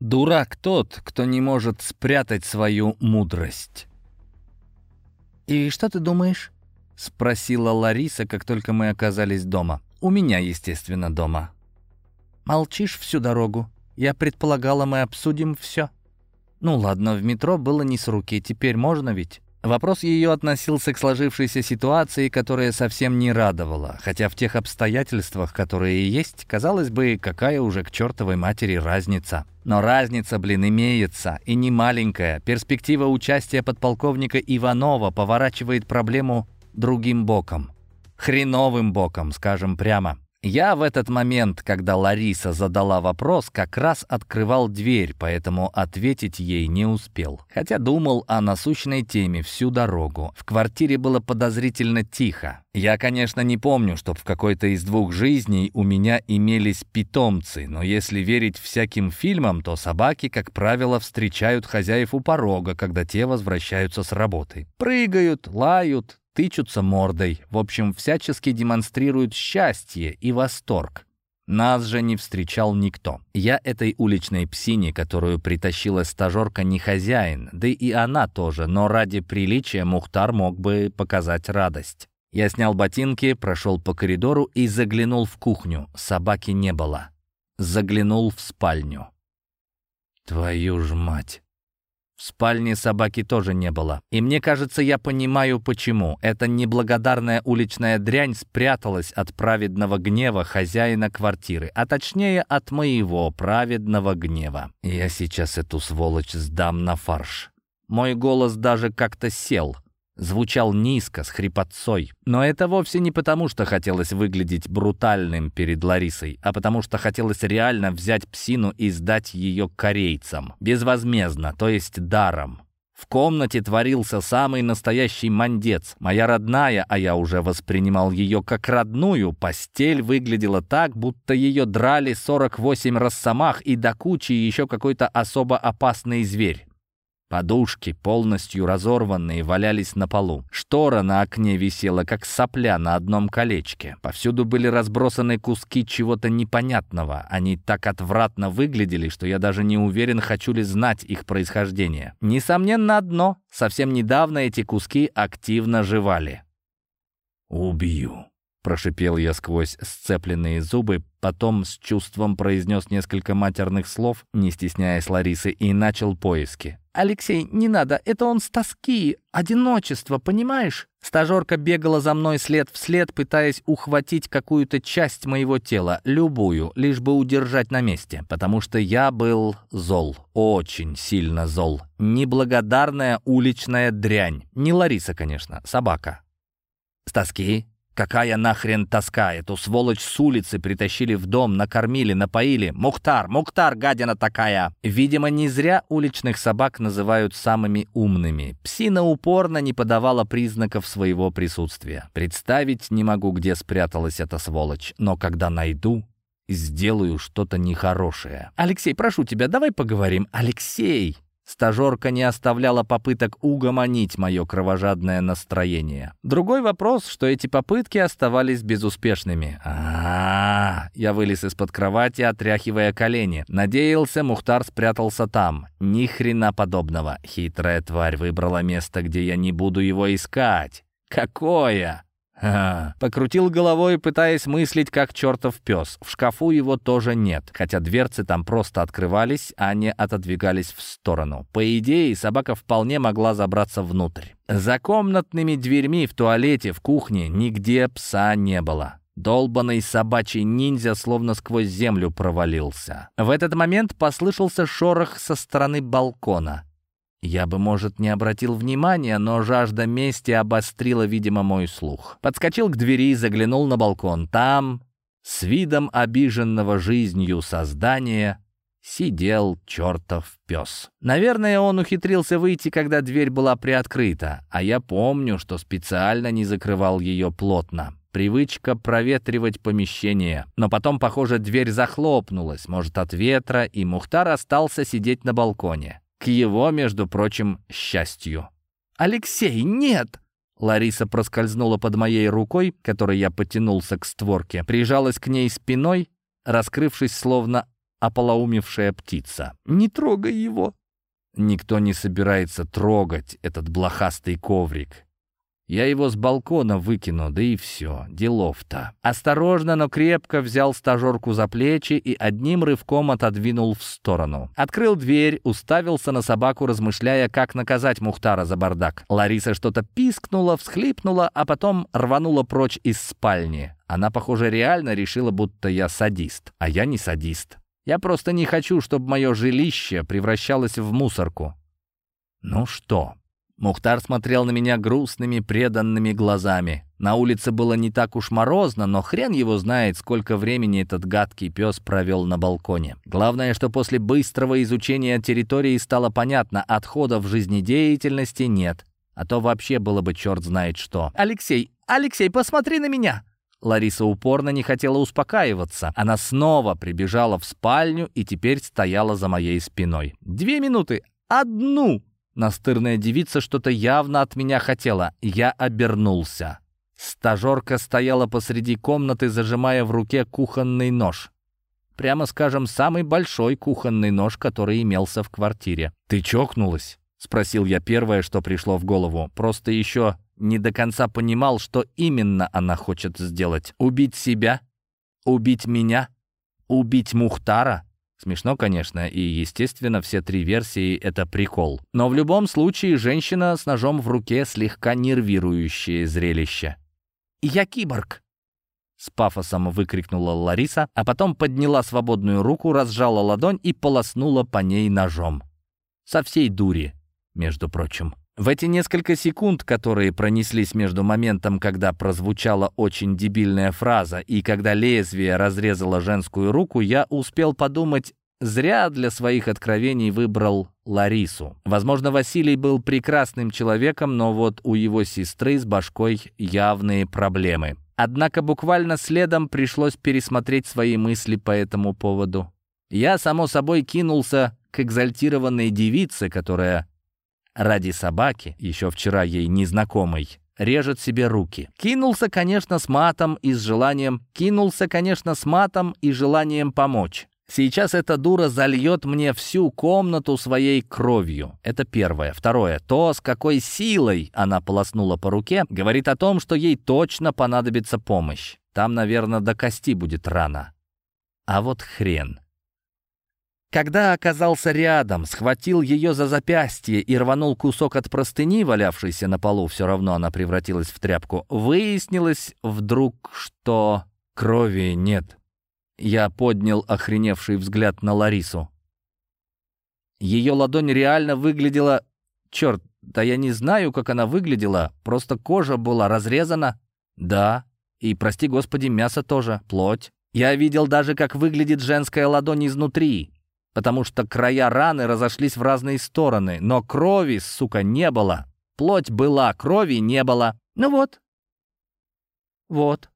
Дурак тот, кто не может спрятать свою мудрость. «И что ты думаешь?» — спросила Лариса, как только мы оказались дома. «У меня, естественно, дома». «Молчишь всю дорогу. Я предполагала, мы обсудим все». «Ну ладно, в метро было не с руки, теперь можно ведь?» Вопрос ее относился к сложившейся ситуации, которая совсем не радовала, хотя в тех обстоятельствах, которые есть, казалось бы, какая уже к чертовой матери разница. Но разница, блин, имеется, и не маленькая. Перспектива участия подполковника Иванова поворачивает проблему другим боком. Хреновым боком, скажем прямо. Я в этот момент, когда Лариса задала вопрос, как раз открывал дверь, поэтому ответить ей не успел. Хотя думал о насущной теме всю дорогу. В квартире было подозрительно тихо. Я, конечно, не помню, чтоб в какой-то из двух жизней у меня имелись питомцы, но если верить всяким фильмам, то собаки, как правило, встречают хозяев у порога, когда те возвращаются с работы. Прыгают, лают, тычутся мордой, в общем, всячески демонстрируют счастье и восторг. Нас же не встречал никто. Я этой уличной псине, которую притащила стажерка, не хозяин, да и она тоже, но ради приличия Мухтар мог бы показать радость. Я снял ботинки, прошел по коридору и заглянул в кухню. Собаки не было. Заглянул в спальню. Твою ж мать! В спальне собаки тоже не было. И мне кажется, я понимаю, почему. Эта неблагодарная уличная дрянь спряталась от праведного гнева хозяина квартиры, а точнее от моего праведного гнева. Я сейчас эту сволочь сдам на фарш. Мой голос даже как-то сел — звучал низко, с хрипотцой. Но это вовсе не потому, что хотелось выглядеть брутальным перед Ларисой, а потому что хотелось реально взять псину и сдать ее корейцам. Безвозмездно, то есть даром. В комнате творился самый настоящий мандец. Моя родная, а я уже воспринимал ее как родную, постель выглядела так, будто ее драли 48 росомах и до кучи еще какой-то особо опасный зверь. Подушки, полностью разорванные, валялись на полу. Штора на окне висела, как сопля на одном колечке. Повсюду были разбросаны куски чего-то непонятного. Они так отвратно выглядели, что я даже не уверен, хочу ли знать их происхождение. Несомненно, одно. Совсем недавно эти куски активно жевали. «Убью», — прошипел я сквозь сцепленные зубы, потом с чувством произнес несколько матерных слов, не стесняясь Ларисы, и начал поиски. «Алексей, не надо, это он с тоски, одиночество, понимаешь?» Стажерка бегала за мной след в след, пытаясь ухватить какую-то часть моего тела, любую, лишь бы удержать на месте, потому что я был зол, очень сильно зол. Неблагодарная уличная дрянь. Не Лариса, конечно, собака. «С тоски?» Какая нахрен тоска? Эту сволочь с улицы притащили в дом, накормили, напоили. Мухтар, Мухтар, гадина такая! Видимо, не зря уличных собак называют самыми умными. Псина упорно не подавала признаков своего присутствия. Представить не могу, где спряталась эта сволочь, но когда найду, сделаю что-то нехорошее. «Алексей, прошу тебя, давай поговорим. Алексей!» Стажерка не оставляла попыток угомонить мое кровожадное настроение. Другой вопрос, что эти попытки оставались безуспешными. а, -а, -а Я вылез из-под кровати, отряхивая колени. Надеялся, Мухтар спрятался там. Ни хрена подобного. Хитрая тварь выбрала место, где я не буду его искать. Какое? Покрутил головой, пытаясь мыслить, как чертов пес. В шкафу его тоже нет, хотя дверцы там просто открывались, а не отодвигались в сторону. По идее, собака вполне могла забраться внутрь. За комнатными дверьми в туалете, в кухне нигде пса не было. Долбанный собачий ниндзя словно сквозь землю провалился. В этот момент послышался шорох со стороны балкона. Я бы, может, не обратил внимания, но жажда мести обострила, видимо, мой слух. Подскочил к двери, заглянул на балкон. Там, с видом обиженного жизнью создания, сидел чертов пес. Наверное, он ухитрился выйти, когда дверь была приоткрыта, а я помню, что специально не закрывал ее плотно. Привычка проветривать помещение. Но потом, похоже, дверь захлопнулась, может, от ветра, и Мухтар остался сидеть на балконе к его, между прочим, счастью. «Алексей, нет!» Лариса проскользнула под моей рукой, которой я потянулся к створке, прижалась к ней спиной, раскрывшись словно ополоумевшая птица. «Не трогай его!» Никто не собирается трогать этот блохастый коврик. Я его с балкона выкину, да и все, делов-то. Осторожно, но крепко взял стажерку за плечи и одним рывком отодвинул в сторону. Открыл дверь, уставился на собаку, размышляя, как наказать Мухтара за бардак. Лариса что-то пискнула, всхлипнула, а потом рванула прочь из спальни. Она, похоже, реально решила, будто я садист. А я не садист. Я просто не хочу, чтобы мое жилище превращалось в мусорку. Ну что, Мухтар смотрел на меня грустными, преданными глазами. На улице было не так уж морозно, но хрен его знает, сколько времени этот гадкий пес провел на балконе. Главное, что после быстрого изучения территории стало понятно, отходов жизнедеятельности нет. А то вообще было бы черт знает что. «Алексей, Алексей, посмотри на меня!» Лариса упорно не хотела успокаиваться. Она снова прибежала в спальню и теперь стояла за моей спиной. «Две минуты! Одну!» Настырная девица что-то явно от меня хотела. Я обернулся. Стажерка стояла посреди комнаты, зажимая в руке кухонный нож. Прямо скажем, самый большой кухонный нож, который имелся в квартире. «Ты чокнулась?» — спросил я первое, что пришло в голову. Просто еще не до конца понимал, что именно она хочет сделать. Убить себя? Убить меня? Убить Мухтара? Смешно, конечно, и, естественно, все три версии — это прикол. Но в любом случае женщина с ножом в руке слегка нервирующее зрелище. «Я киборг!» С пафосом выкрикнула Лариса, а потом подняла свободную руку, разжала ладонь и полоснула по ней ножом. Со всей дури, между прочим. В эти несколько секунд, которые пронеслись между моментом, когда прозвучала очень дебильная фраза и когда лезвие разрезало женскую руку, я успел подумать, зря для своих откровений выбрал Ларису. Возможно, Василий был прекрасным человеком, но вот у его сестры с башкой явные проблемы. Однако буквально следом пришлось пересмотреть свои мысли по этому поводу. Я, само собой, кинулся к экзальтированной девице, которая ради собаки, еще вчера ей незнакомой, режет себе руки. Кинулся, конечно, с матом и с желанием... Кинулся, конечно, с матом и желанием помочь. Сейчас эта дура зальет мне всю комнату своей кровью. Это первое. Второе. То, с какой силой она полоснула по руке, говорит о том, что ей точно понадобится помощь. Там, наверное, до кости будет рана. А вот хрен. Когда оказался рядом, схватил ее за запястье и рванул кусок от простыни, валявшейся на полу, все равно она превратилась в тряпку, выяснилось вдруг, что крови нет. Я поднял охреневший взгляд на Ларису. Ее ладонь реально выглядела... Черт, да я не знаю, как она выглядела, просто кожа была разрезана. Да, и, прости господи, мясо тоже, плоть. Я видел даже, как выглядит женская ладонь изнутри потому что края раны разошлись в разные стороны, но крови, сука, не было. Плоть была, крови не было. Ну вот. Вот.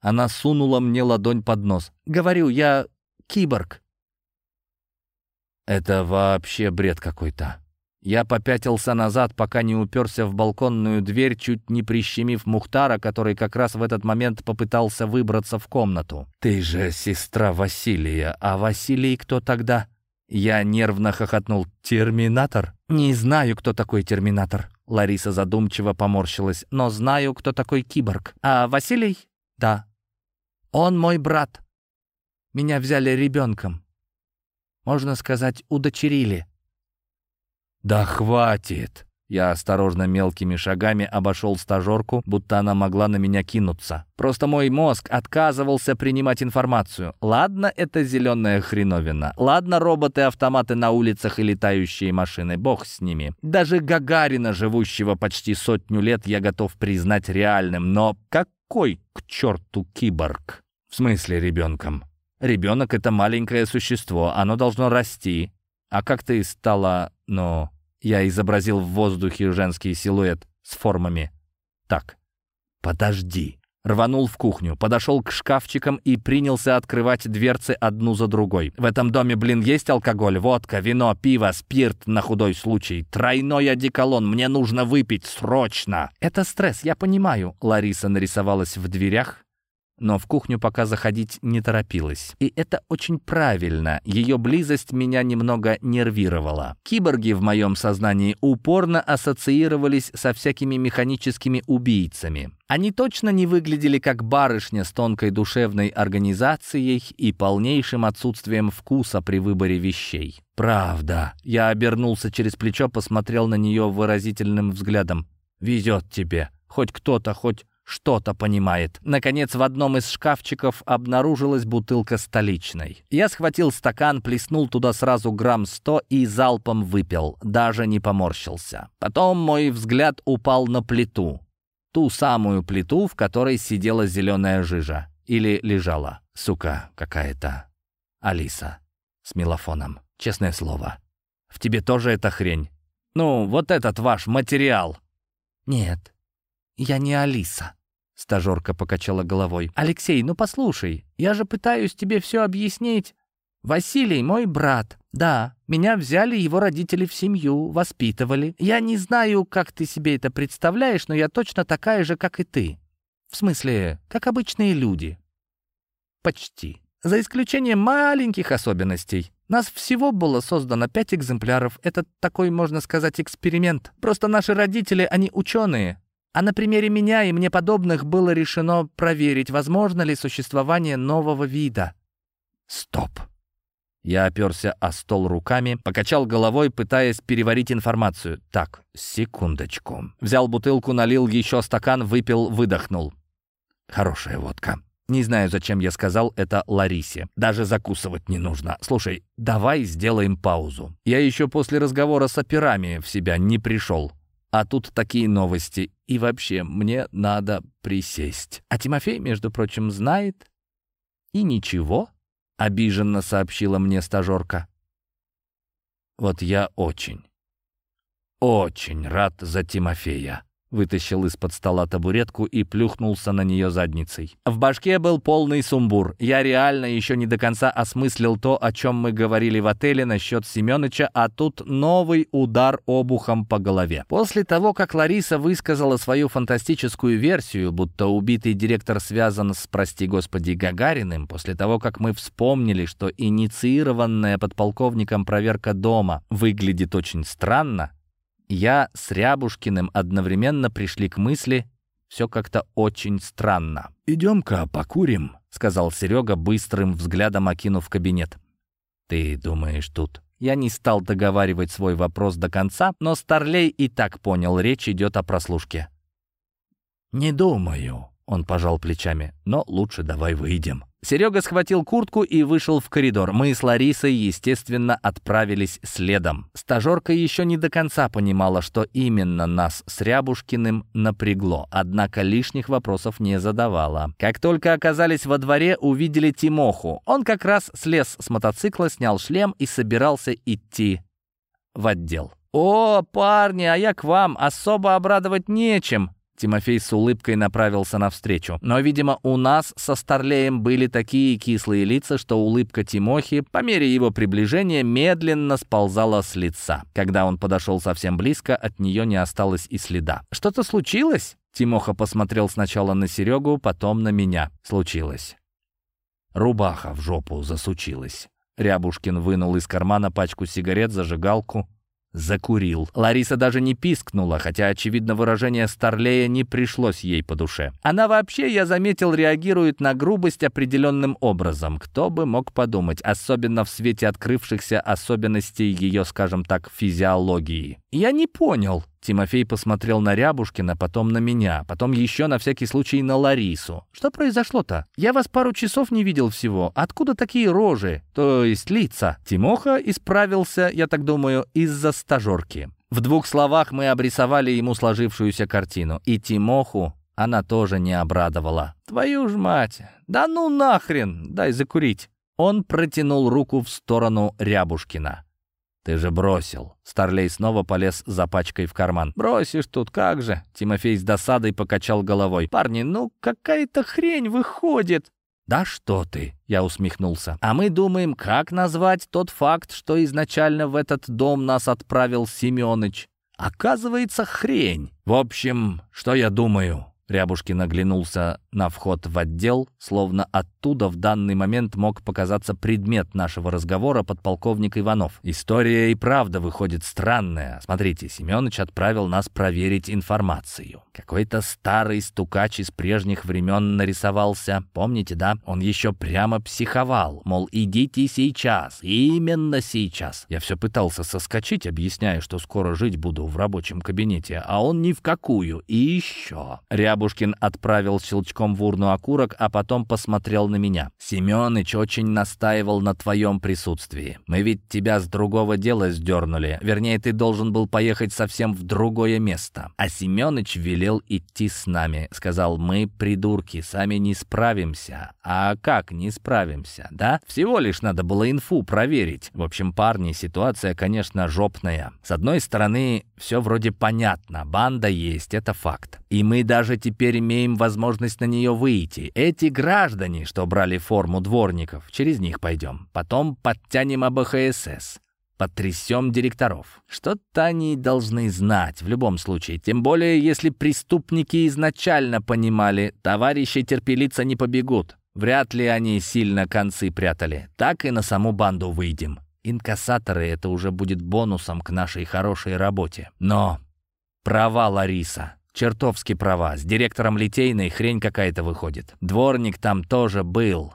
Она сунула мне ладонь под нос. Говорю, я киборг. Это вообще бред какой-то. Я попятился назад, пока не уперся в балконную дверь, чуть не прищемив Мухтара, который как раз в этот момент попытался выбраться в комнату. «Ты же сестра Василия, а Василий кто тогда?» Я нервно хохотнул. «Терминатор?» «Не знаю, кто такой терминатор». Лариса задумчиво поморщилась. «Но знаю, кто такой киборг. А Василий?» «Да». «Он мой брат. Меня взяли ребенком. Можно сказать, удочерили». «Да хватит!» Я осторожно мелкими шагами обошел стажерку, будто она могла на меня кинуться. Просто мой мозг отказывался принимать информацию. Ладно, это зеленая хреновина. Ладно, роботы-автоматы на улицах и летающие машины. Бог с ними. Даже Гагарина, живущего почти сотню лет, я готов признать реальным. Но какой к черту киборг? В смысле ребенком? Ребенок — это маленькое существо. Оно должно расти. А как ты стала, ну... Я изобразил в воздухе женский силуэт с формами. Так, подожди. Рванул в кухню, подошел к шкафчикам и принялся открывать дверцы одну за другой. В этом доме, блин, есть алкоголь, водка, вино, пиво, спирт на худой случай. Тройной одеколон, мне нужно выпить срочно. Это стресс, я понимаю. Лариса нарисовалась в дверях, но в кухню пока заходить не торопилась. И это очень правильно, ее близость меня немного нервировала. Киборги в моем сознании упорно ассоциировались со всякими механическими убийцами. Они точно не выглядели как барышня с тонкой душевной организацией и полнейшим отсутствием вкуса при выборе вещей. «Правда». Я обернулся через плечо, посмотрел на нее выразительным взглядом. «Везет тебе. Хоть кто-то, хоть что-то понимает. Наконец, в одном из шкафчиков обнаружилась бутылка столичной. Я схватил стакан, плеснул туда сразу грамм сто и залпом выпил, даже не поморщился. Потом мой взгляд упал на плиту. Ту самую плиту, в которой сидела зеленая жижа. Или лежала. Сука какая-то. Алиса. С мелофоном. Честное слово. В тебе тоже эта хрень? Ну, вот этот ваш материал. Нет, я не Алиса. Стажерка покачала головой. «Алексей, ну послушай, я же пытаюсь тебе все объяснить. Василий мой брат. Да, меня взяли его родители в семью, воспитывали. Я не знаю, как ты себе это представляешь, но я точно такая же, как и ты. В смысле, как обычные люди. Почти. За исключением маленьких особенностей. Нас всего было создано пять экземпляров. Это такой, можно сказать, эксперимент. Просто наши родители, они ученые. А на примере меня и мне подобных было решено проверить, возможно ли существование нового вида. Стоп. Я оперся о стол руками, покачал головой, пытаясь переварить информацию. Так, секундочку. Взял бутылку, налил еще стакан, выпил, выдохнул. Хорошая водка. Не знаю, зачем я сказал это Ларисе. Даже закусывать не нужно. Слушай, давай сделаем паузу. Я еще после разговора с операми в себя не пришел. А тут такие новости. И вообще, мне надо присесть. А Тимофей, между прочим, знает. И ничего, обиженно сообщила мне стажерка. Вот я очень, очень рад за Тимофея. Вытащил из-под стола табуретку и плюхнулся на нее задницей. В башке был полный сумбур. Я реально еще не до конца осмыслил то, о чем мы говорили в отеле насчет Семеновича, а тут новый удар обухом по голове. После того, как Лариса высказала свою фантастическую версию, будто убитый директор связан с, прости господи, Гагариным, после того, как мы вспомнили, что инициированная подполковником проверка дома выглядит очень странно, я с Рябушкиным одновременно пришли к мысли, все как-то очень странно. «Идем-ка покурим», — сказал Серега, быстрым взглядом окинув кабинет. «Ты думаешь, тут...» Я не стал договаривать свой вопрос до конца, но Старлей и так понял, речь идет о прослушке. «Не думаю», — он пожал плечами, — «но лучше давай выйдем». Серега схватил куртку и вышел в коридор. Мы с Ларисой, естественно, отправились следом. Стажерка еще не до конца понимала, что именно нас с Рябушкиным напрягло, однако лишних вопросов не задавала. Как только оказались во дворе, увидели Тимоху. Он как раз слез с мотоцикла, снял шлем и собирался идти в отдел. «О, парни, а я к вам особо обрадовать нечем», Тимофей с улыбкой направился навстречу. Но, видимо, у нас со Старлеем были такие кислые лица, что улыбка Тимохи по мере его приближения медленно сползала с лица. Когда он подошел совсем близко, от нее не осталось и следа. «Что-то случилось?» Тимоха посмотрел сначала на Серегу, потом на меня. «Случилось». Рубаха в жопу засучилась. Рябушкин вынул из кармана пачку сигарет, зажигалку, закурил. Лариса даже не пискнула, хотя, очевидно, выражение Старлея не пришлось ей по душе. Она вообще, я заметил, реагирует на грубость определенным образом. Кто бы мог подумать, особенно в свете открывшихся особенностей ее, скажем так, физиологии. Я не понял. Тимофей посмотрел на Рябушкина, потом на меня, потом еще на всякий случай на Ларису. «Что произошло-то? Я вас пару часов не видел всего. Откуда такие рожи? То есть лица?» Тимоха исправился, я так думаю, из-за стажерки. В двух словах мы обрисовали ему сложившуюся картину. И Тимоху она тоже не обрадовала. «Твою ж мать! Да ну нахрен! Дай закурить!» Он протянул руку в сторону Рябушкина. «Ты же бросил». Старлей снова полез за пачкой в карман. «Бросишь тут, как же?» Тимофей с досадой покачал головой. «Парни, ну какая-то хрень выходит». «Да что ты!» — я усмехнулся. «А мы думаем, как назвать тот факт, что изначально в этот дом нас отправил Семёныч. Оказывается, хрень. В общем, что я думаю?» Рябушкин оглянулся на вход в отдел, словно оттуда в данный момент мог показаться предмет нашего разговора подполковник Иванов. История и правда выходит странная. Смотрите, Семенович отправил нас проверить информацию. Какой-то старый стукач из прежних времен нарисовался. Помните, да? Он еще прямо психовал. Мол, идите сейчас. Именно сейчас. Я все пытался соскочить, объясняя, что скоро жить буду в рабочем кабинете, а он ни в какую. И еще. Рябушкин Бабушкин отправил щелчком в урну окурок, а потом посмотрел на меня. «Семёныч очень настаивал на твоем присутствии. Мы ведь тебя с другого дела сдернули. Вернее, ты должен был поехать совсем в другое место. А Семёныч велел идти с нами. Сказал, мы, придурки, сами не справимся. А как не справимся, да? Всего лишь надо было инфу проверить. В общем, парни, ситуация, конечно, жопная. С одной стороны, все вроде понятно. Банда есть, это факт. И мы даже теперь имеем возможность на нее выйти. Эти граждане, что брали форму дворников, через них пойдем. Потом подтянем АБХСС. Потрясем директоров. Что-то они должны знать в любом случае. Тем более, если преступники изначально понимали, товарищи терпелиться не побегут. Вряд ли они сильно концы прятали. Так и на саму банду выйдем. Инкассаторы — это уже будет бонусом к нашей хорошей работе. Но права Лариса. Чертовски права. С директором Литейной хрень какая-то выходит. Дворник там тоже был.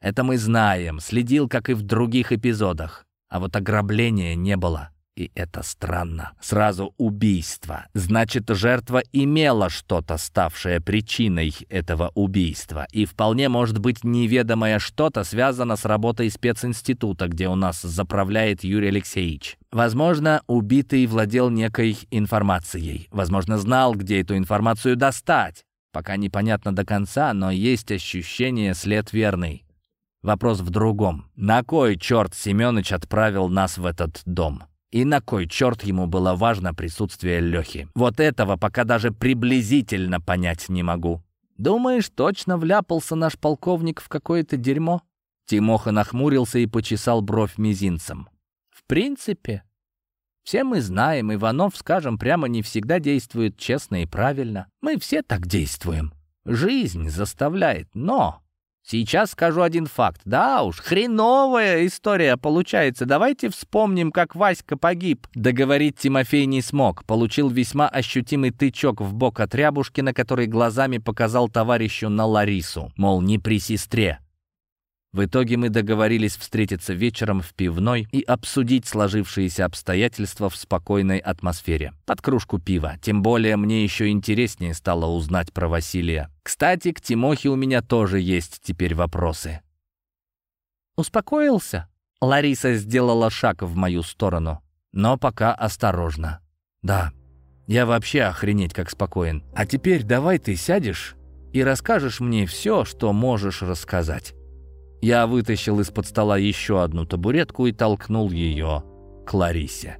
Это мы знаем. Следил, как и в других эпизодах. А вот ограбления не было. И это странно. Сразу убийство. Значит, жертва имела что-то, ставшее причиной этого убийства. И вполне может быть неведомое что-то связано с работой специнститута, где у нас заправляет Юрий Алексеевич. Возможно, убитый владел некой информацией. Возможно, знал, где эту информацию достать. Пока непонятно до конца, но есть ощущение след верный. Вопрос в другом. На кой черт Семенович отправил нас в этот дом? И на кой черт ему было важно присутствие Лехи? Вот этого пока даже приблизительно понять не могу. Думаешь, точно вляпался наш полковник в какое-то дерьмо? Тимоха нахмурился и почесал бровь мизинцем. В принципе, все мы знаем, Иванов, скажем прямо, не всегда действует честно и правильно. Мы все так действуем. Жизнь заставляет, но Сейчас скажу один факт. Да уж, хреновая история получается. Давайте вспомним, как Васька погиб. Договорить Тимофей не смог. Получил весьма ощутимый тычок в бок от Рябушкина, который глазами показал товарищу на Ларису. Мол, не при сестре. В итоге мы договорились встретиться вечером в пивной и обсудить сложившиеся обстоятельства в спокойной атмосфере. Под кружку пива. Тем более мне еще интереснее стало узнать про Василия. Кстати, к Тимохе у меня тоже есть теперь вопросы. «Успокоился?» Лариса сделала шаг в мою сторону. Но пока осторожно. «Да, я вообще охренеть как спокоен. А теперь давай ты сядешь и расскажешь мне все, что можешь рассказать». Я вытащил из-под стола еще одну табуретку и толкнул ее к Ларисе.